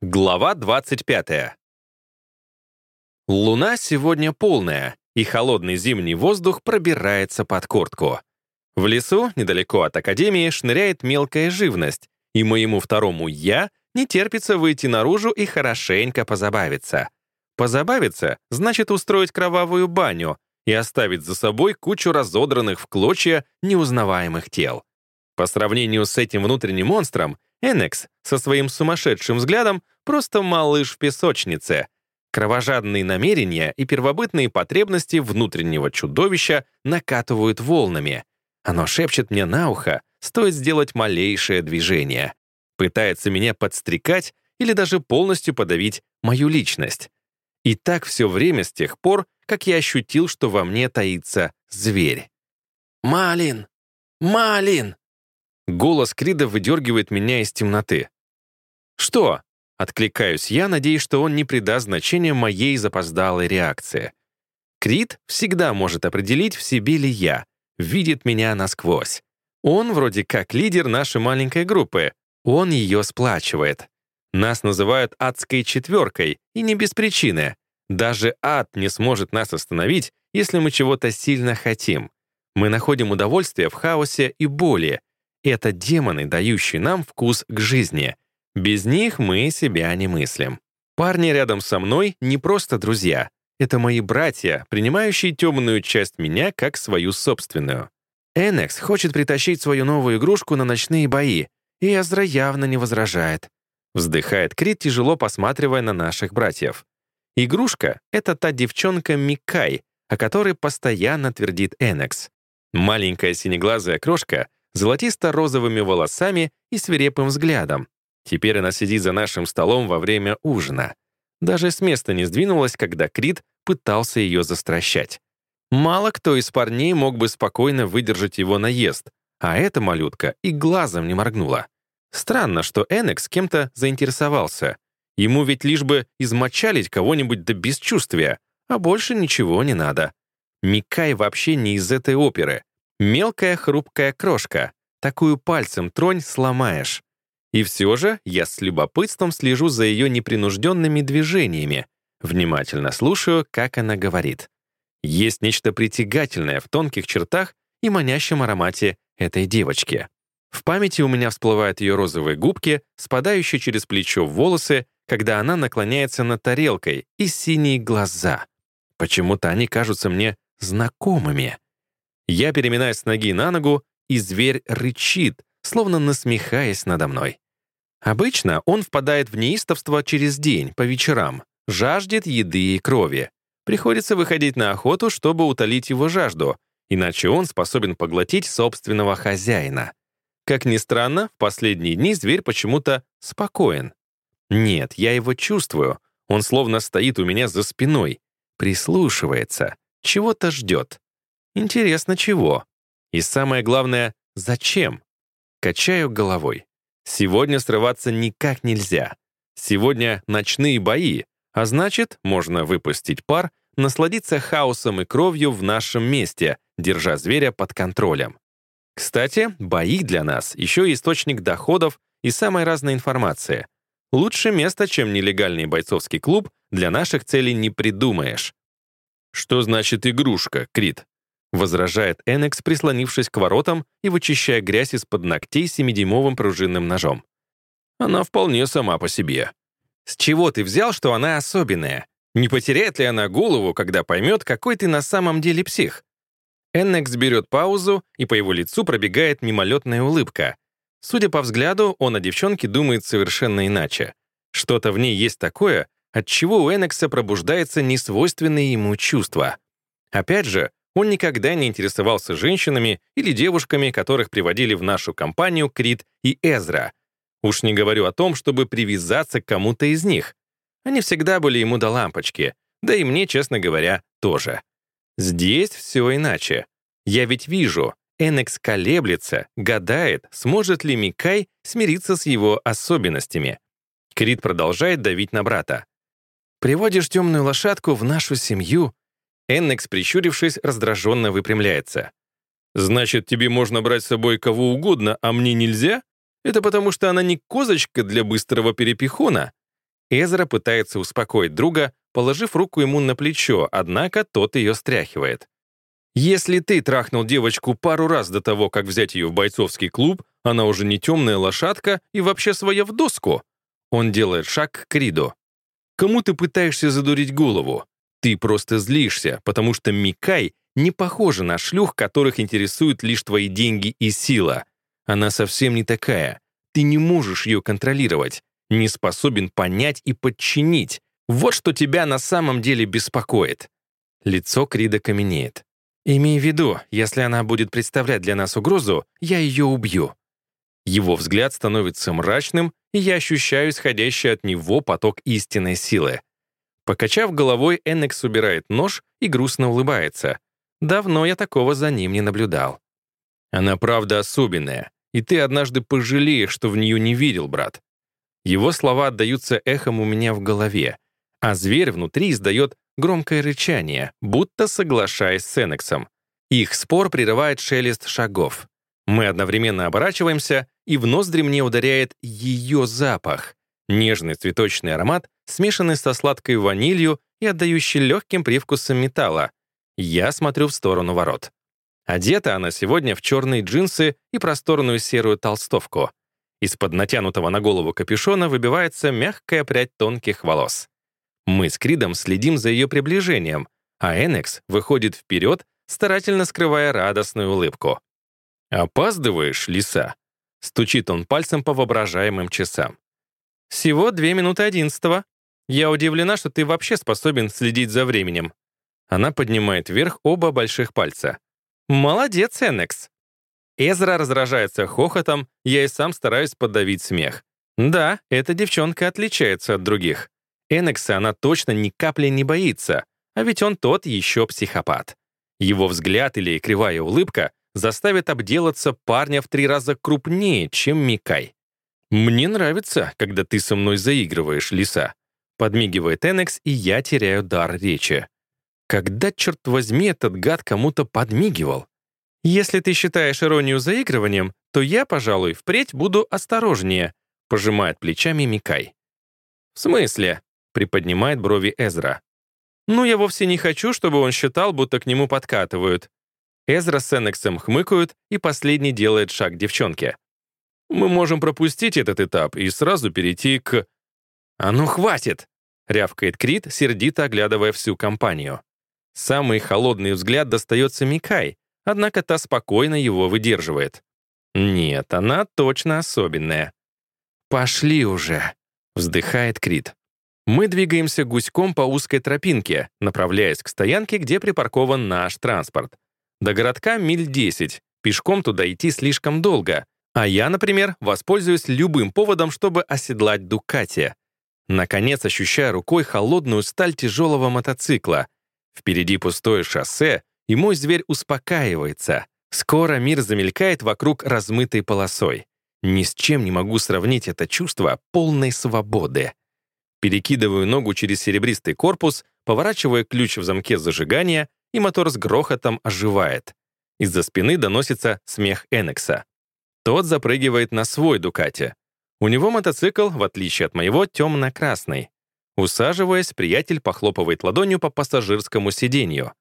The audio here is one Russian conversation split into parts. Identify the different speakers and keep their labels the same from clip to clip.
Speaker 1: Глава 25. Луна сегодня полная, и холодный зимний воздух пробирается под куртку. В лесу, недалеко от Академии, шныряет мелкая живность, и моему второму «я» не терпится выйти наружу и хорошенько позабавиться. Позабавиться значит устроить кровавую баню и оставить за собой кучу разодранных в клочья неузнаваемых тел. По сравнению с этим внутренним монстром, Энекс со своим сумасшедшим взглядом просто малыш в песочнице. Кровожадные намерения и первобытные потребности внутреннего чудовища накатывают волнами. Оно шепчет мне на ухо, стоит сделать малейшее движение. Пытается меня подстрекать или даже полностью подавить мою личность. И так все время с тех пор, как я ощутил, что во мне таится зверь. «Малин! Малин!» Голос Крида выдергивает меня из темноты. «Что?» — откликаюсь я, надеясь, что он не придаст значения моей запоздалой реакции. Крид всегда может определить, в себе ли я, видит меня насквозь. Он вроде как лидер нашей маленькой группы, он ее сплачивает. Нас называют адской четверкой, и не без причины. Даже ад не сможет нас остановить, если мы чего-то сильно хотим. Мы находим удовольствие в хаосе и боли, это демоны, дающие нам вкус к жизни. Без них мы себя не мыслим. Парни рядом со мной не просто друзья. Это мои братья, принимающие темную часть меня как свою собственную. Энекс хочет притащить свою новую игрушку на ночные бои, и Эзра явно не возражает. Вздыхает Крит, тяжело посматривая на наших братьев. Игрушка — это та девчонка Микай, о которой постоянно твердит Энекс. Маленькая синеглазая крошка золотисто-розовыми волосами и свирепым взглядом. Теперь она сидит за нашим столом во время ужина. Даже с места не сдвинулась, когда Крит пытался ее застращать. Мало кто из парней мог бы спокойно выдержать его наезд, а эта малютка и глазом не моргнула. Странно, что Энекс кем-то заинтересовался. Ему ведь лишь бы измочалить кого-нибудь до бесчувствия, а больше ничего не надо. Микай вообще не из этой оперы. Мелкая хрупкая крошка. Такую пальцем тронь сломаешь. И все же я с любопытством слежу за ее непринужденными движениями, внимательно слушаю, как она говорит. Есть нечто притягательное в тонких чертах и манящем аромате этой девочки. В памяти у меня всплывают ее розовые губки, спадающие через плечо волосы, когда она наклоняется над тарелкой, и синие глаза. Почему-то они кажутся мне знакомыми. Я переминаюсь с ноги на ногу, и зверь рычит, словно насмехаясь надо мной. Обычно он впадает в неистовство через день, по вечерам, жаждет еды и крови. Приходится выходить на охоту, чтобы утолить его жажду, иначе он способен поглотить собственного хозяина. Как ни странно, в последние дни зверь почему-то спокоен. Нет, я его чувствую. Он словно стоит у меня за спиной, прислушивается, чего-то ждет. Интересно, чего? И самое главное, зачем? Качаю головой. Сегодня срываться никак нельзя. Сегодня ночные бои, а значит, можно выпустить пар, насладиться хаосом и кровью в нашем месте, держа зверя под контролем. Кстати, бои для нас еще источник доходов и самой разной информации. Лучше место, чем нелегальный бойцовский клуб, для наших целей не придумаешь. Что значит игрушка, Крит? Возражает Энекс, прислонившись к воротам и вычищая грязь из-под ногтей семидюймовым пружинным ножом. Она вполне сама по себе. С чего ты взял, что она особенная? Не потеряет ли она голову, когда поймет, какой ты на самом деле псих? Эннекс берет паузу, и по его лицу пробегает мимолетная улыбка. Судя по взгляду, он о девчонке думает совершенно иначе. Что-то в ней есть такое, от чего у Эннекса пробуждается несвойственное ему чувство. Опять же, он никогда не интересовался женщинами или девушками, которых приводили в нашу компанию Крит и Эзра. Уж не говорю о том, чтобы привязаться к кому-то из них. Они всегда были ему до лампочки, да и мне, честно говоря, тоже. Здесь все иначе. Я ведь вижу, Энекс колеблется, гадает, сможет ли Микай смириться с его особенностями. Крит продолжает давить на брата. «Приводишь темную лошадку в нашу семью, Эннекс, прищурившись, раздраженно выпрямляется. «Значит, тебе можно брать с собой кого угодно, а мне нельзя? Это потому, что она не козочка для быстрого перепихона? Эзра пытается успокоить друга, положив руку ему на плечо, однако тот ее стряхивает. «Если ты трахнул девочку пару раз до того, как взять ее в бойцовский клуб, она уже не темная лошадка и вообще своя в доску». Он делает шаг к Криду. «Кому ты пытаешься задурить голову? Ты просто злишься, потому что Микай не похожа на шлюх, которых интересуют лишь твои деньги и сила. Она совсем не такая. Ты не можешь ее контролировать, не способен понять и подчинить. Вот что тебя на самом деле беспокоит». Лицо Крида каменеет. «Имей в виду, если она будет представлять для нас угрозу, я ее убью». Его взгляд становится мрачным, и я ощущаю исходящий от него поток истинной силы. Покачав головой, Эннекс убирает нож и грустно улыбается. Давно я такого за ним не наблюдал. Она правда особенная, и ты однажды пожалеешь, что в нее не видел, брат. Его слова отдаются эхом у меня в голове, а зверь внутри издает громкое рычание, будто соглашаясь с Эннексом. Их спор прерывает шелест шагов. Мы одновременно оборачиваемся, и в ноздри мне ударяет ее запах. Нежный цветочный аромат, смешанный со сладкой ванилью и отдающий легким привкусом металла. Я смотрю в сторону ворот. Одета она сегодня в черные джинсы и просторную серую толстовку. Из-под натянутого на голову капюшона выбивается мягкая прядь тонких волос. Мы с Кридом следим за ее приближением, а Энекс выходит вперед, старательно скрывая радостную улыбку. «Опаздываешь, лиса?» — стучит он пальцем по воображаемым часам. «Всего две минуты одиннадцатого. Я удивлена, что ты вообще способен следить за временем». Она поднимает вверх оба больших пальца. «Молодец, Энекс!» Эзра раздражается хохотом, я и сам стараюсь подавить смех. Да, эта девчонка отличается от других. Энекса она точно ни капли не боится, а ведь он тот еще психопат. Его взгляд или кривая улыбка заставит обделаться парня в три раза крупнее, чем Микай. «Мне нравится, когда ты со мной заигрываешь, лиса», подмигивает Энекс, и я теряю дар речи. Когда, черт возьми, этот гад кому-то подмигивал? Если ты считаешь иронию заигрыванием, то я, пожалуй, впредь буду осторожнее, пожимает плечами Микай. В смысле? приподнимает брови Эзра. Ну, я вовсе не хочу, чтобы он считал, будто к нему подкатывают. Эзра с Энексом хмыкают, и последний делает шаг девчонке. «Мы можем пропустить этот этап и сразу перейти к...» «А ну, хватит!» — рявкает Крит, сердито оглядывая всю компанию. Самый холодный взгляд достается Микай, однако та спокойно его выдерживает. Нет, она точно особенная. «Пошли уже!» — вздыхает Крит. Мы двигаемся гуськом по узкой тропинке, направляясь к стоянке, где припаркован наш транспорт. До городка миль 10. Пешком туда идти слишком долго. А я, например, воспользуюсь любым поводом, чтобы оседлать Дукати. Наконец ощущаю рукой холодную сталь тяжелого мотоцикла. Впереди пустое шоссе, и мой зверь успокаивается. Скоро мир замелькает вокруг размытой полосой. Ни с чем не могу сравнить это чувство полной свободы. Перекидываю ногу через серебристый корпус, поворачивая ключ в замке зажигания и мотор с грохотом оживает. Из-за спины доносится смех Энекса. Тот запрыгивает на свой Дукати. У него мотоцикл, в отличие от моего, темно-красный. Усаживаясь, приятель похлопывает ладонью по пассажирскому сиденью.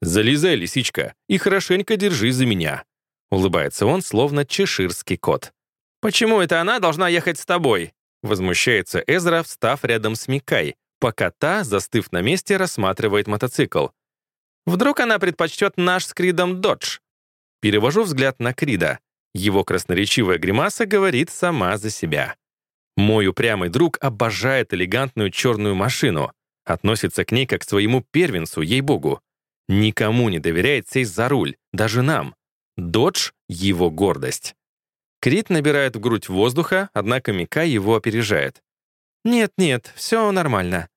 Speaker 1: «Залезай, лисичка, и хорошенько держи за меня», улыбается он, словно чеширский кот. «Почему это она должна ехать с тобой?» возмущается Эзра, встав рядом с Микай, пока та, застыв на месте, рассматривает мотоцикл. Вдруг она предпочтет наш с Кридом Додж? Перевожу взгляд на Крида. Его красноречивая гримаса говорит сама за себя. Мой упрямый друг обожает элегантную черную машину, относится к ней как к своему первенцу, ей-богу. Никому не доверяет сесть за руль, даже нам. Додж — его гордость. Крит набирает в грудь воздуха, однако Мика его опережает. «Нет-нет, все нормально.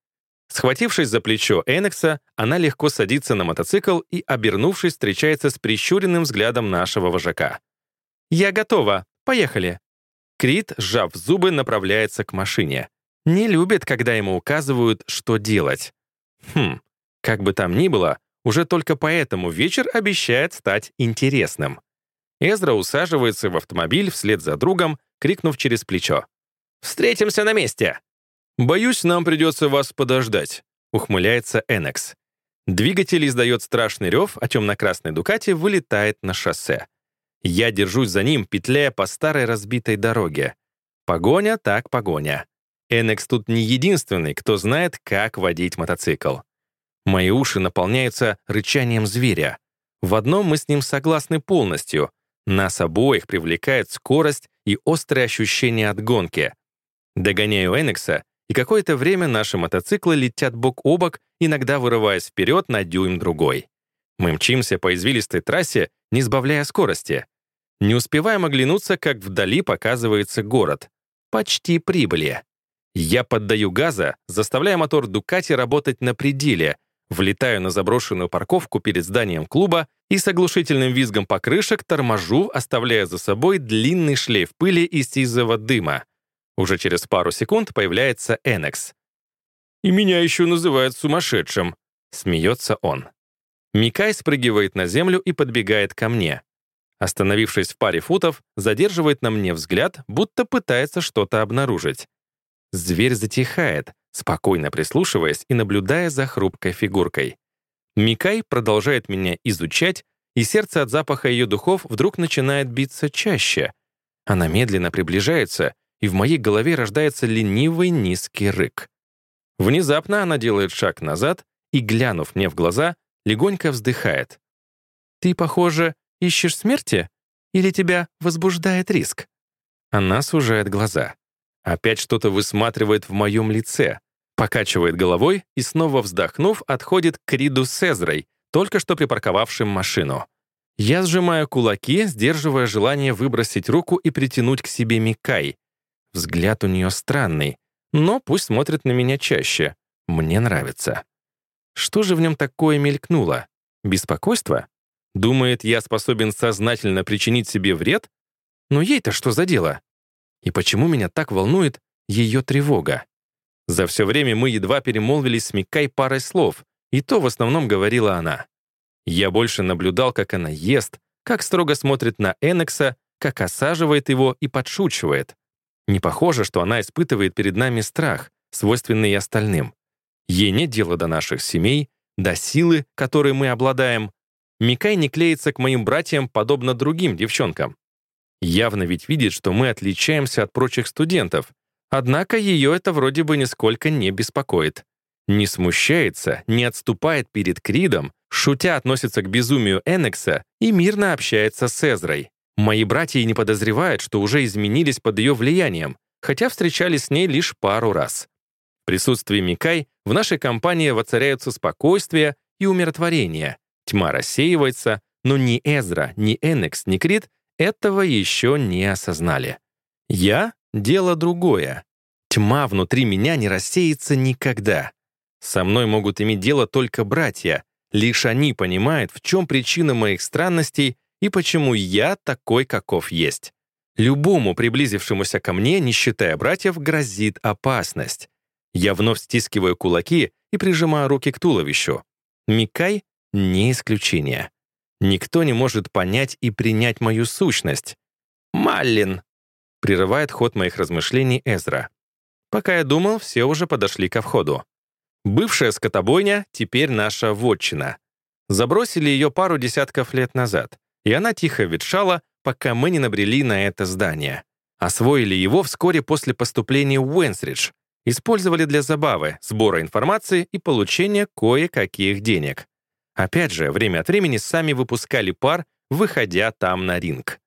Speaker 1: Схватившись за плечо Энекса, она легко садится на мотоцикл и, обернувшись, встречается с прищуренным взглядом нашего вожака. «Я готова. Поехали». Крит, сжав зубы, направляется к машине. Не любит, когда ему указывают, что делать. Хм, как бы там ни было, уже только поэтому вечер обещает стать интересным. Эзра усаживается в автомобиль вслед за другом, крикнув через плечо. «Встретимся на месте!» «Боюсь, нам придется вас подождать», — ухмыляется Энекс. Двигатель издает страшный рев, а темно-красный Дукати вылетает на шоссе. Я держусь за ним, петляя по старой разбитой дороге. Погоня так погоня. Энекс тут не единственный, кто знает, как водить мотоцикл. Мои уши наполняются рычанием зверя. В одном мы с ним согласны полностью. Нас обоих привлекает скорость и острые ощущения от гонки. Догоняю Энекса, и какое-то время наши мотоциклы летят бок о бок, иногда вырываясь вперед на дюйм другой. Мы мчимся по извилистой трассе, не сбавляя скорости. Не успеваем оглянуться, как вдали показывается город. Почти прибыли. Я поддаю газа, заставляя мотор Дукати работать на пределе, влетаю на заброшенную парковку перед зданием клуба и с оглушительным визгом покрышек торможу, оставляя за собой длинный шлейф пыли и сизого дыма. Уже через пару секунд появляется Энекс. «И меня еще называют сумасшедшим», — смеется он. Микай спрыгивает на землю и подбегает ко мне. Остановившись в паре футов, задерживает на мне взгляд, будто пытается что-то обнаружить. Зверь затихает, спокойно прислушиваясь и наблюдая за хрупкой фигуркой. Микай продолжает меня изучать, и сердце от запаха ее духов вдруг начинает биться чаще. Она медленно приближается, и в моей голове рождается ленивый низкий рык. Внезапно она делает шаг назад и, глянув мне в глаза, легонько вздыхает. «Ты, похоже, ищешь смерти? Или тебя возбуждает риск?» Она сужает глаза. Опять что-то высматривает в моем лице, покачивает головой и, снова вздохнув, отходит к Риду с Эзрой, только что припарковавшим машину. Я сжимаю кулаки, сдерживая желание выбросить руку и притянуть к себе Микай. Взгляд у нее странный, но пусть смотрит на меня чаще. Мне нравится. Что же в нем такое мелькнуло? Беспокойство? Думает, я способен сознательно причинить себе вред? Но ей-то что за дело? И почему меня так волнует ее тревога? За все время мы едва перемолвились с Микай парой слов, и то в основном говорила она. Я больше наблюдал, как она ест, как строго смотрит на Энекса, как осаживает его и подшучивает. Не похоже, что она испытывает перед нами страх, свойственный и остальным. Ей нет дела до наших семей, до силы, которой мы обладаем. Микай не клеится к моим братьям, подобно другим девчонкам. Явно ведь видит, что мы отличаемся от прочих студентов. Однако ее это вроде бы нисколько не беспокоит. Не смущается, не отступает перед Кридом, шутя относится к безумию Энекса и мирно общается с Эзрой. Мои братья и не подозревают, что уже изменились под ее влиянием, хотя встречались с ней лишь пару раз. В присутствии Микай в нашей компании воцаряются спокойствие и умиротворение. Тьма рассеивается, но ни Эзра, ни Энекс, ни Крид этого еще не осознали. Я — дело другое. Тьма внутри меня не рассеется никогда. Со мной могут иметь дело только братья. Лишь они понимают, в чем причина моих странностей и почему я такой, каков есть. Любому приблизившемуся ко мне, не считая братьев, грозит опасность. Я вновь стискиваю кулаки и прижимаю руки к туловищу. Микай — не исключение. Никто не может понять и принять мою сущность. «Маллин!» — прерывает ход моих размышлений Эзра. Пока я думал, все уже подошли ко входу. Бывшая скотобойня теперь наша вотчина. Забросили ее пару десятков лет назад, и она тихо ветшала, пока мы не набрели на это здание. Освоили его вскоре после поступления в Уэнсридж, использовали для забавы, сбора информации и получения кое-каких денег. Опять же, время от времени сами выпускали пар, выходя там на ринг.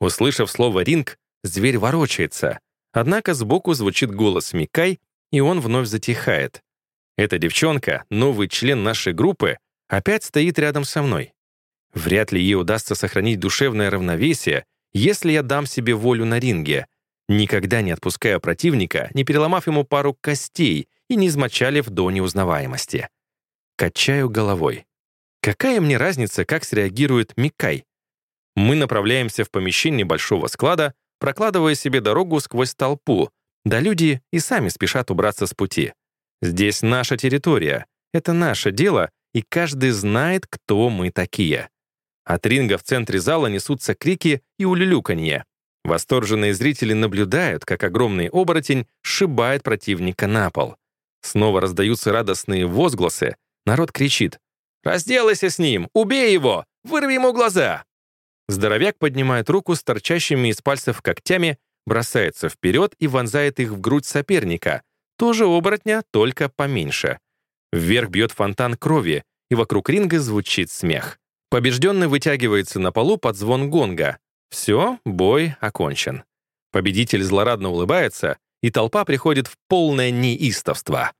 Speaker 1: Услышав слово «ринг», зверь ворочается. Однако сбоку звучит голос Микай, и он вновь затихает. Эта девчонка, новый член нашей группы, опять стоит рядом со мной. Вряд ли ей удастся сохранить душевное равновесие, если я дам себе волю на ринге, никогда не отпуская противника, не переломав ему пару костей и не измочалив до неузнаваемости. Качаю головой. Какая мне разница, как среагирует Микай? Мы направляемся в помещение большого склада, прокладывая себе дорогу сквозь толпу, да люди и сами спешат убраться с пути. Здесь наша территория, это наше дело, и каждый знает, кто мы такие. От ринга в центре зала несутся крики и улюлюканье. Восторженные зрители наблюдают, как огромный оборотень сшибает противника на пол. Снова раздаются радостные возгласы. Народ кричит «Разделайся с ним! Убей его! Вырви ему глаза!» Здоровяк поднимает руку с торчащими из пальцев когтями, бросается вперед и вонзает их в грудь соперника. Тоже оборотня, только поменьше. Вверх бьет фонтан крови, и вокруг ринга звучит смех. Побежденный вытягивается на полу под звон гонга. Все, бой окончен. Победитель злорадно улыбается, и толпа приходит в полное неистовство.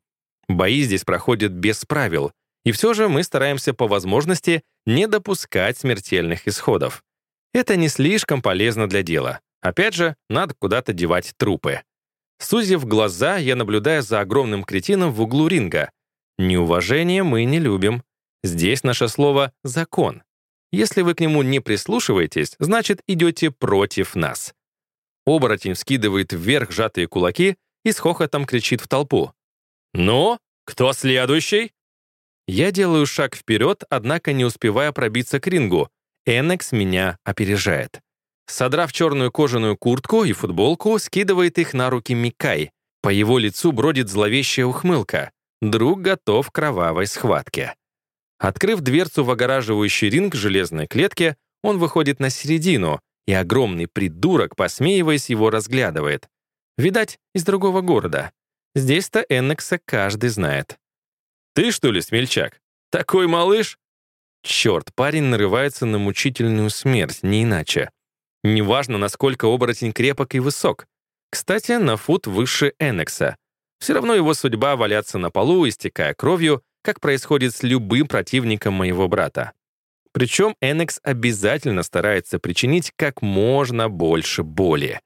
Speaker 1: Бои здесь проходят без правил, и все же мы стараемся по возможности не допускать смертельных исходов. Это не слишком полезно для дела. Опять же, надо куда-то девать трупы. Сузив глаза, я наблюдаю за огромным кретином в углу ринга. Неуважение мы не любим. Здесь наше слово «закон». Если вы к нему не прислушиваетесь, значит, идете против нас. Оборотень скидывает вверх сжатые кулаки и с хохотом кричит в толпу. «Ну, кто следующий?» Я делаю шаг вперед, однако не успевая пробиться к рингу. Энекс меня опережает. Содрав черную кожаную куртку и футболку, скидывает их на руки Микай. По его лицу бродит зловещая ухмылка. Друг готов к кровавой схватке. Открыв дверцу в огораживающий ринг железной клетки, он выходит на середину, и огромный придурок, посмеиваясь, его разглядывает. Видать, из другого города. Здесь-то Эннекса каждый знает. «Ты, что ли, смельчак? Такой малыш?» Черт, парень нарывается на мучительную смерть, не иначе. Неважно, насколько оборотень крепок и высок. Кстати, на фут выше Эннекса. Все равно его судьба валяться на полу, истекая кровью, как происходит с любым противником моего брата. Причем Энекс обязательно старается причинить как можно больше боли.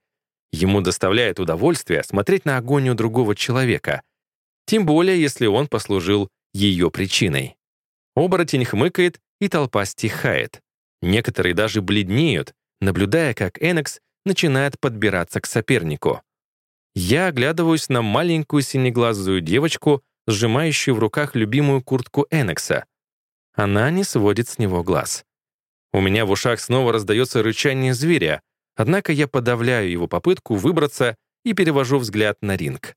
Speaker 1: Ему доставляет удовольствие смотреть на агонию другого человека, тем более если он послужил ее причиной. Оборотень хмыкает, и толпа стихает. Некоторые даже бледнеют, наблюдая, как Энекс начинает подбираться к сопернику. Я оглядываюсь на маленькую синеглазую девочку, сжимающую в руках любимую куртку Энекса. Она не сводит с него глаз. У меня в ушах снова раздается рычание зверя, однако я подавляю его попытку выбраться и перевожу взгляд на ринг.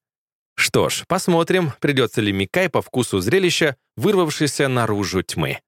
Speaker 1: Что ж, посмотрим, придется ли Микай по вкусу зрелища, вырвавшийся наружу тьмы.